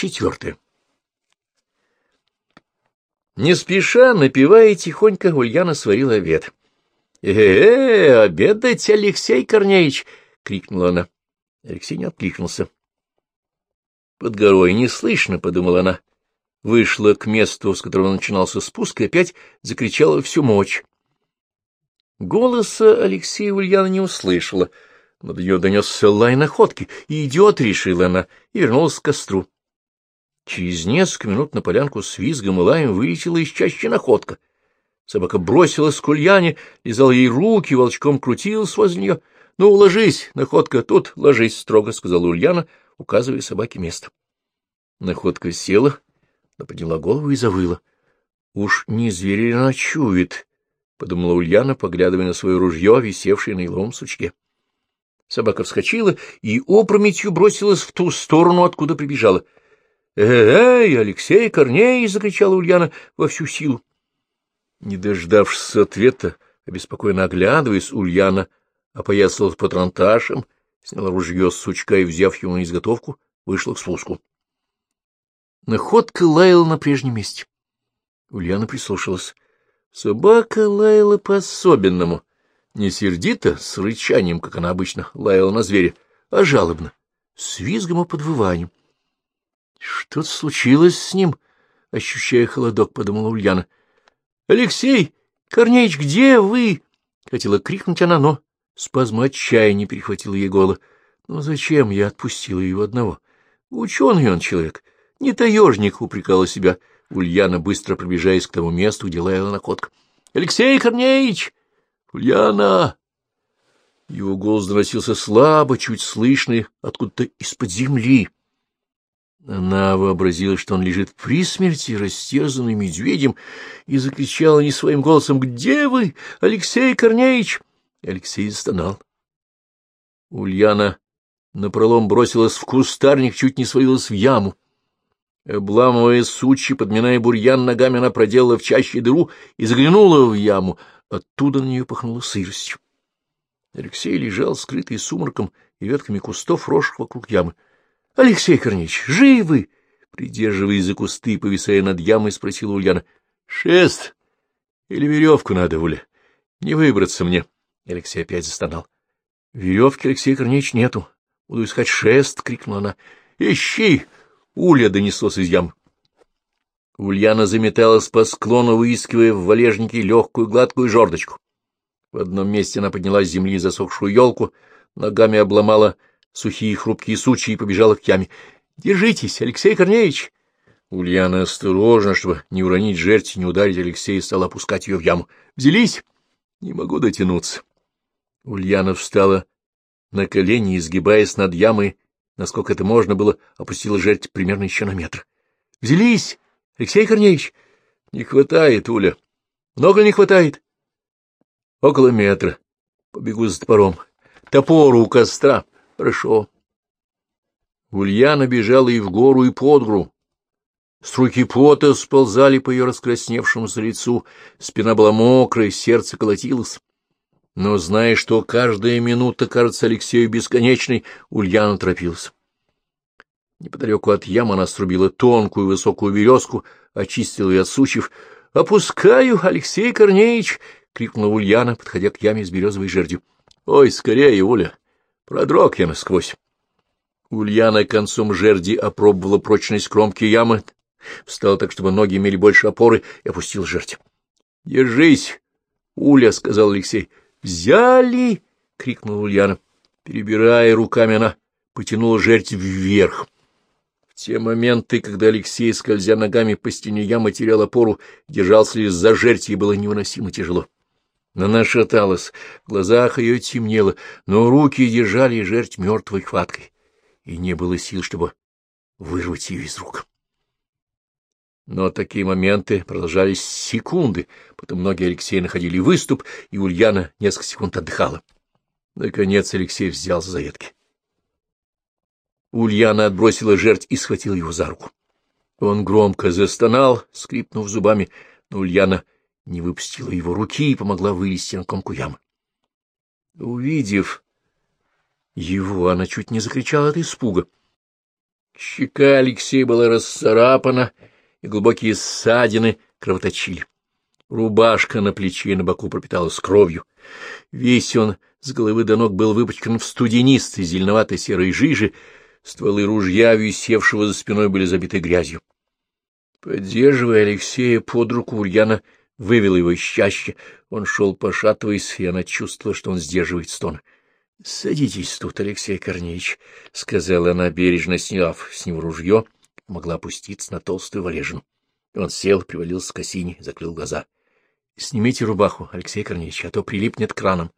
Четвертое. Не спеша, напивая тихонько, Ульяна сварила обед. «Э-э, обедать, Алексей Корнеевич!» — крикнула она. Алексей не откликнулся. «Под горой не слышно», — подумала она. Вышла к месту, с которого начинался спуск, и опять закричала всю мочь. Голоса Алексея Ульяна не услышала, но до нее донесся лай находки. «Идет», — решила она, и вернулась к костру. Через несколько минут на полянку с визгом и лаем вылетела из чаще находка. Собака бросилась к Ульяне, лизала ей руки, волчком крутилась возле нее. — Ну, ложись, находка, тут ложись, — строго сказала Ульяна, указывая собаке место. Находка села, но подняла голову и завыла. — Уж не зверь ли она чует? — подумала Ульяна, поглядывая на свое ружье, висевшее на иловом сучке. Собака вскочила и опрометью бросилась в ту сторону, откуда прибежала. «Эй, Алексей Корней!» — закричала Ульяна во всю силу. Не дождавшись ответа, обеспокоенно оглядываясь, Ульяна опоясалась патронташем, сняла ружье с сучка и, взяв его на изготовку, вышла к спуску. Находка лаяла на прежнем месте. Ульяна прислушалась. Собака лаяла по-особенному. Не сердито, с рычанием, как она обычно лаяла на зверя, а жалобно, с визгом и подвыванием. Что-то случилось с ним, ощущая холодок, — подумала Ульяна. — Алексей Корнеич, где вы? — хотела крикнуть она, но спазм отчаяния перехватил ей голо. Ну зачем я отпустила его одного? Ученый он человек, не таежник, — упрекала себя Ульяна, быстро пробежаясь к тому месту, где лаяла находка. — Алексей Корнеич! Ульяна! Его голос доносился слабо, чуть слышный, откуда-то из-под земли. Она вообразила, что он лежит при смерти, растерзанный медведем, и закричала не своим голосом «Где вы, Алексей Корнеевич?» Алексей застонал. Ульяна напролом бросилась в кустарник, чуть не свалилась в яму. Обламывая сучи, подминая бурьян ногами, она проделала в чаще дыру и заглянула в яму. Оттуда на нее пахнуло сыростью. Алексей лежал, скрытый сумраком и ветками кустов, росших вокруг ямы. — Алексей Корнеевич, живы? Придерживаясь за кусты, повисая над ямой, спросила Ульяна. — Шест или веревку надо, Уля? Не выбраться мне. Алексей опять застонал. — Веревки, Алексей Корнеевич, нету. Буду искать шест, — крикнула она. — Ищи! Уля донеслось из ям. Ульяна заметалась по склону, выискивая в валежнике легкую гладкую жердочку. В одном месте она подняла с земли засохшую елку, ногами обломала сухие хрупкие сучья и побежала к яме. — Держитесь, Алексей Корнеевич! Ульяна осторожно, чтобы не уронить жертв и не ударить Алексея, стала опускать ее в яму. — Взялись? — Не могу дотянуться. Ульяна встала на колени, изгибаясь над ямой, насколько это можно было, опустила жертв примерно еще на метр. — Взялись, Алексей Корнеевич? — Не хватает, Уля. — Много не хватает? — Около метра. Побегу за топором. Топор у костра. Хорошо. Ульяна бежала и в гору, и под гору. Струйки пота сползали по ее раскрасневшемуся лицу, спина была мокрая, сердце колотилось. Но, зная, что каждая минута кажется Алексею бесконечной, Ульяна торопилась. Неподалеку от ямы она срубила тонкую высокую березку, очистила ее от сучьев. — Опускаю, Алексей Корнеевич! — крикнула Ульяна, подходя к яме с березовой жердью. — Ой, скорее, Уля! Продрог я насквозь. Ульяна концом жерди опробовала прочность кромки ямы, встала так, чтобы ноги имели больше опоры, и опустила жердь. — Держись, Уля, — сказал Алексей. — Взяли! — крикнула Ульяна. Перебирая руками, она потянула жердь вверх. В те моменты, когда Алексей, скользя ногами по стене ямы, терял опору, держался за жердь, и было невыносимо тяжело. Она шаталась, в глазах ее темнело, но руки держали жертв мертвой хваткой, и не было сил, чтобы вырвать ее из рук. Но такие моменты продолжались секунды, потом ноги Алексея находили выступ, и Ульяна несколько секунд отдыхала. Наконец Алексей взял за ветки. Ульяна отбросила жертв и схватила его за руку. Он громко застонал, скрипнув зубами, но Ульяна не выпустила его руки и помогла вылезти на комку ямы. Увидев его, она чуть не закричала от испуга. Щека Алексея была расцарапана, и глубокие ссадины кровоточили. Рубашка на плече и на боку пропиталась кровью. Весь он с головы до ног был выпачкан в студенистой зеленоватой серой жиже, стволы ружья, висевшего за спиной, были забиты грязью. Поддерживая Алексея под руку, Ульяна вывела его из чаще. Он шел, пошатываясь, и она чувствовала, что он сдерживает стон. — Садитесь тут, Алексей Корнеевич, — сказала она, бережно сняв с него ружье, могла опуститься на толстую валежину. Он сел, привалился к осине, закрыл глаза. — Снимите рубаху, Алексей Корнеевич, а то прилипнет к ранам.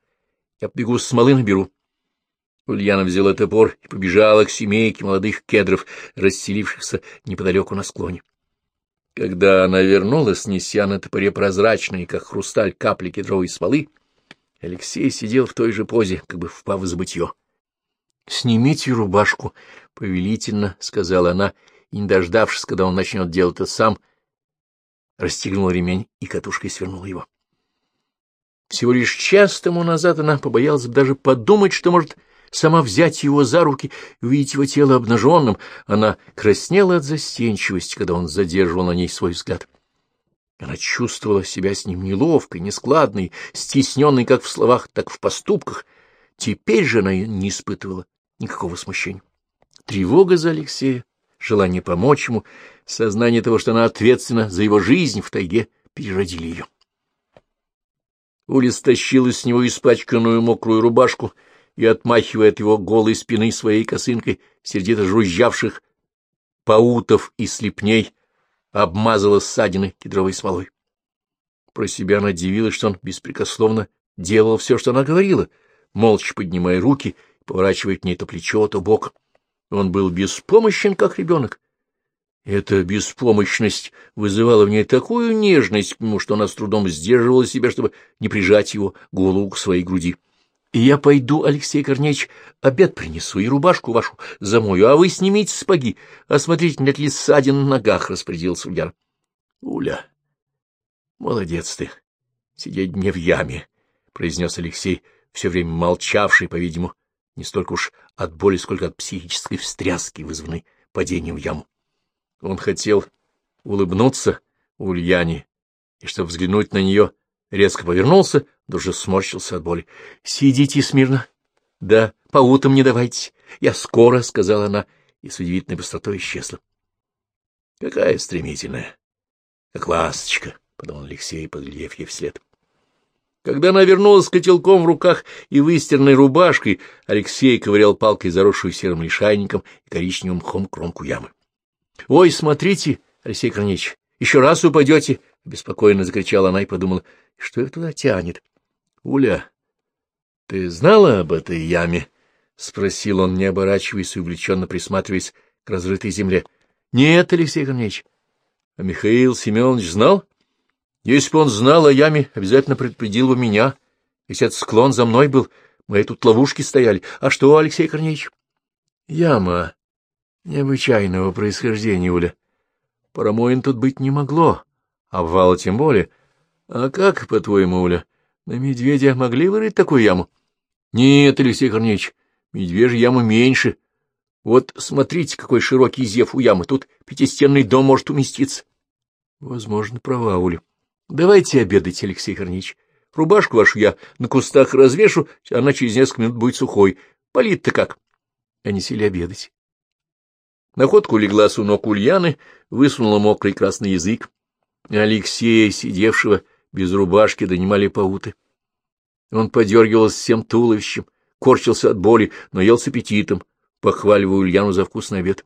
Я побегу с смолы наберу. Ульяна взяла топор и побежала к семейке молодых кедров, расселившихся неподалеку на склоне. Когда она вернулась, неся на топоре прозрачные, как хрусталь, капли кедровой смолы, Алексей сидел в той же позе, как бы впав в забытье. — Снимите рубашку, — повелительно сказала она, и, не дождавшись, когда он начнет делать это сам, расстегнула ремень и катушкой свернула его. Всего лишь час тому назад она побоялась даже подумать, что может сама взять его за руки увидеть его тело обнаженным. Она краснела от застенчивости, когда он задерживал на ней свой взгляд. Она чувствовала себя с ним неловкой, нескладной, стесненной как в словах, так и в поступках. Теперь же она не испытывала никакого смущения. Тревога за Алексея, желание помочь ему, сознание того, что она ответственна за его жизнь в тайге, переродили ее. Уля стащила с него испачканную мокрую рубашку и, отмахивая от его голой спины своей косынкой, сердито жужжавших паутов и слепней, обмазала ссадины кедровой смолой. Про себя она дивилась, что он беспрекословно делал все, что она говорила, молча поднимая руки, поворачивая к ней то плечо, то бок. Он был беспомощен, как ребенок. Эта беспомощность вызывала в ней такую нежность к нему, что она с трудом сдерживала себя, чтобы не прижать его голову к своей груди. — И я пойду, Алексей Корнеевич, обед принесу и рубашку вашу замою, а вы снимите сапоги, осмотрите, нет ли ссадин на ногах, — распорядился Ульян. — Уля, молодец ты, сидеть мне в яме, — произнес Алексей, все время молчавший, по-видимому, не столько уж от боли, сколько от психической встряски, вызванной падением в яму. Он хотел улыбнуться Ульяне, и, чтобы взглянуть на нее, резко повернулся, но уже сморщился от боли. — Сидите смирно. — Да, по утам не давайте. Я скоро, — сказала она, и с удивительной быстротой исчезла. — Какая стремительная, как ласточка, — подумал Алексей, поглядев ей вслед. Когда она вернулась с котелком в руках и выстиранной рубашкой, Алексей ковырял палкой заросшую серым лишайником и коричневым мхом кромку ямы. — Ой, смотрите, Алексей Корнеевич, еще раз упадете! — беспокойно закричала она и подумала, что их туда тянет. — Уля, ты знала об этой яме? — спросил он, не оборачиваясь и увлеченно присматриваясь к разрытой земле. — Нет, Алексей Корнеевич. — А Михаил Семенович знал? Если бы он знал о яме, обязательно предупредил бы меня. Если этот склон за мной был, мы тут ловушки стояли. А что, Алексей Корнеевич? — Яма необычайного происхождения, Уля. Промоин тут быть не могло, обвала тем более. А как, по-твоему, Уля, на медведя могли вырыть такую яму? Нет, Алексей Корнеевич, медвежья яма меньше. Вот смотрите, какой широкий зев у ямы, тут пятистенный дом может уместиться. Возможно, права, Уля. Давайте обедать, Алексей Корнеевич. Рубашку вашу я на кустах развешу, она через несколько минут будет сухой. Полит-то как? Они сели обедать. Находку легла у ног Ульяны, высунула мокрый красный язык. Алексея, сидевшего без рубашки, донимали пауты. Он подергивался всем туловищем, корчился от боли, но ел с аппетитом, похваливая Ульяну за вкусный обед.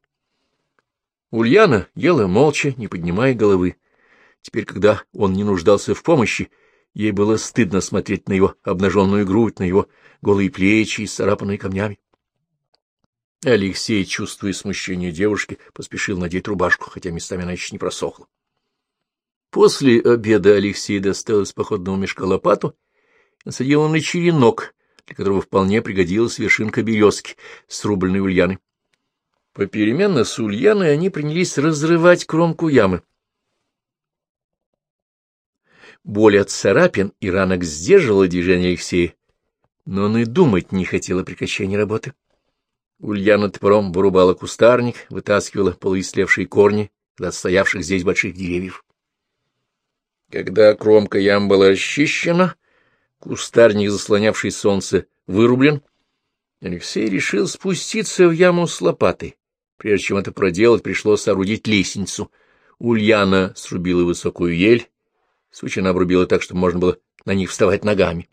Ульяна ела молча, не поднимая головы. Теперь, когда он не нуждался в помощи, ей было стыдно смотреть на его обнаженную грудь, на его голые плечи, исцарапанные камнями. Алексей, чувствуя смущение девушки, поспешил надеть рубашку, хотя местами она еще не просохла. После обеда Алексей достал из походного мешка лопату и насадил на черенок, для которого вполне пригодилась вершинка березки, срубленной Ульяной. Попеременно с Ульяной они принялись разрывать кромку ямы. Боль от царапин и ранок сдерживала движение Алексея, но он и думать не хотел о прекращении работы. Ульяна топором вырубала кустарник, вытаскивала полуистлевшие корни от стоявших здесь больших деревьев. Когда кромка ям была расчищена, кустарник, заслонявший солнце, вырублен, Алексей решил спуститься в яму с лопатой. Прежде чем это проделать, пришлось соорудить лестницу. Ульяна срубила высокую ель, сучина обрубила так, чтобы можно было на них вставать ногами.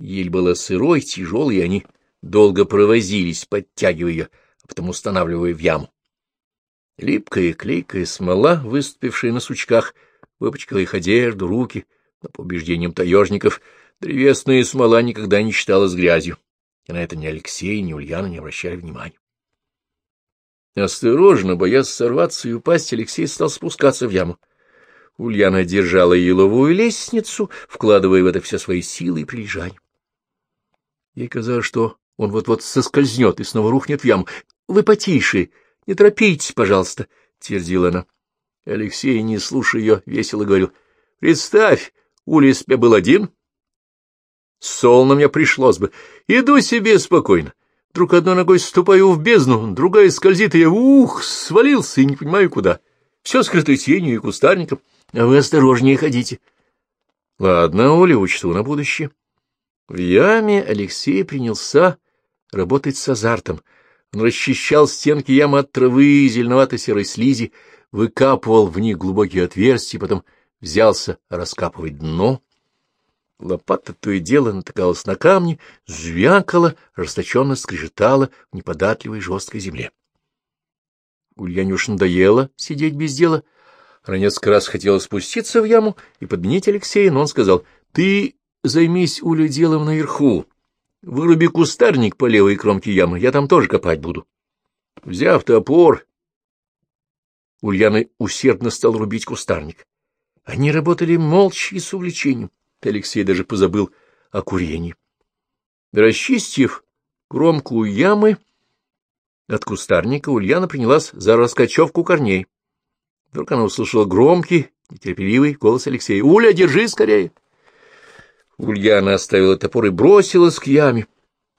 Ель была сырой, тяжелой, и они долго провозились, подтягивая ее, а потом устанавливая в яму. Липкая клейкая смола, выступившая на сучках, выпачкала их одежду, руки, но по убеждениям таежников древесная смола никогда не считалась грязью, и на это ни Алексей, ни Ульяна не обращали внимания. Осторожно, боясь сорваться и упасть, Алексей стал спускаться в яму. Ульяна держала еловую лестницу, вкладывая в это все свои силы и прилежание. Ей казалось, что он вот-вот соскользнет и снова рухнет в яму. — Вы потише, не торопитесь, пожалуйста, — твердила она. Алексей, не слушая ее, весело говорил. — Представь, Улиспе был один. Солно мне пришлось бы. Иду себе спокойно. Вдруг одной ногой ступаю в бездну, другая скользит, и я, ух, свалился, и не понимаю, куда. Все скрыто тенью и кустарником. А вы осторожнее ходите. Ладно, Оля, учту на будущее. В яме Алексей принялся работать с азартом. Он расчищал стенки ямы от травы и зеленовато-серой слизи, выкапывал в них глубокие отверстия, потом взялся раскапывать дно. Лопата то и дело натыкалась на камни, звякала, расточенно скрежетала в неподатливой жесткой земле. Ульяне уж надоело сидеть без дела. Она несколько раз хотела спуститься в яму и подменить Алексея, но он сказал, — Ты займись, Уля, делом наверху. Выруби кустарник по левой кромке ямы, я там тоже копать буду. Взяв топор, Ульяна усердно стал рубить кустарник. Они работали молча и с увлечением. Алексей даже позабыл о курении. Расчистив кромку ямы от кустарника, Ульяна принялась за раскачевку корней. Вдруг она услышала громкий, нетерпеливый голос Алексея. — Уля, держи скорее! Ульяна оставила топор и бросилась к яме.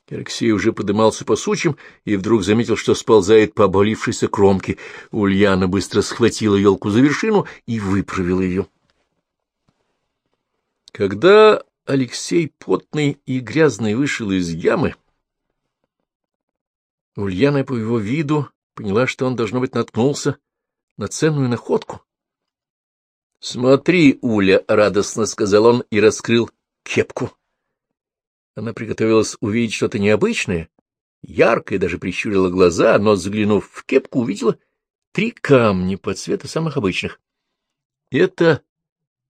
Алексей уже подымался по сучьям и вдруг заметил, что сползает по обвалившейся кромке. Ульяна быстро схватила елку за вершину и выправила ее. Когда Алексей потный и грязный вышел из ямы, Ульяна по его виду поняла, что он, должно быть, наткнулся на ценную находку. — Смотри, Уля, — радостно сказал он и раскрыл кепку. Она приготовилась увидеть что-то необычное, яркое, даже прищурила глаза, но, заглянув в кепку, увидела три камня по цвету самых обычных. — Это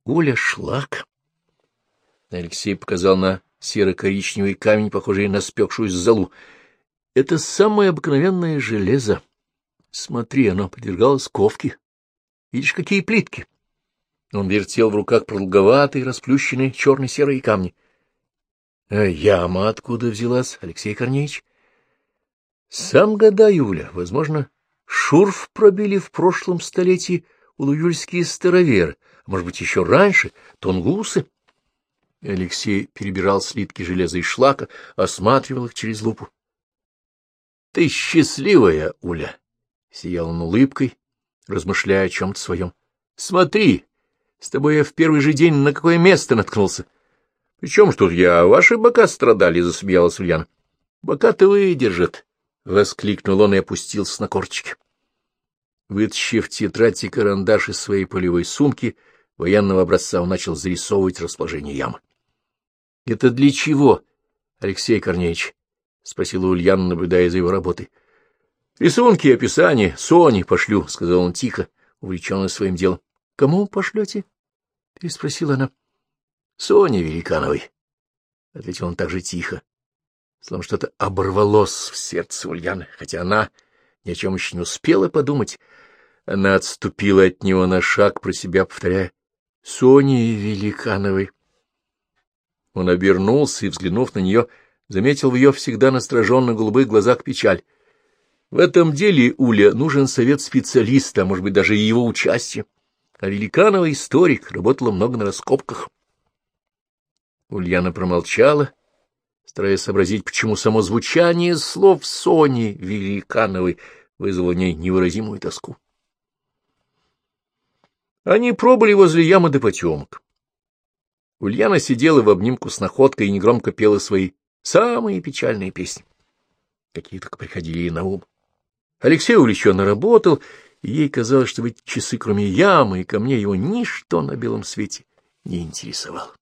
Уля шлак. Алексей показал на серо-коричневый камень, похожий на спекшуюся золу. — Это самое обыкновенное железо. Смотри, оно подвергалось ковке. Видишь, какие плитки? Он вертел в руках продолговатые, расплющенные черно-серые камни. — А яма откуда взялась, Алексей Корнеевич? — Сам гадаю, Юля. Возможно, шурф пробили в прошлом столетии улуюльские староверы, а может быть, еще раньше, тунгусы. — Алексей перебирал слитки железа и шлака, осматривал их через лупу. — Ты счастливая, Уля! — сиял он улыбкой, размышляя о чем-то своем. — Смотри, с тобой я в первый же день на какое место наткнулся. — Причем ж тут я? Ваши бока страдали, — засмеялась Ульяна. — Бока-то выдержат, — воскликнул он и опустился на корточки. Вытащив тетрадь и карандаш из своей полевой сумки, военного образца он начал зарисовывать расположение ямы. — Это для чего, Алексей Корнеевич? — спросила Ульяна, наблюдая за его работой. — Рисунки и описания Соне пошлю, — сказал он тихо, увлеченный своим делом. — Кому пошлете? — переспросила она. — Соне Великановой, — ответил он также тихо. Словно что-то оборвалось в сердце Ульяны, хотя она ни о чем еще не успела подумать. Она отступила от него на шаг, про себя повторяя. — Соне Великановой. Он обернулся и, взглянув на нее, заметил в ее всегда настороженно голубых глазах печаль. В этом деле, Уля, нужен совет специалиста, а может быть, даже и его участие. А Великанова историк, работала много на раскопках. Ульяна промолчала, стараясь сообразить, почему само звучание слов Сони Великановой вызвало в ней невыразимую тоску. Они пробыли возле ямы до потемок. Ульяна сидела в обнимку с находкой и негромко пела свои самые печальные песни. Какие только приходили ей на ум. Алексей увлеченно работал, и ей казалось, что эти часы, кроме ямы и камней, его ничто на белом свете не интересовало.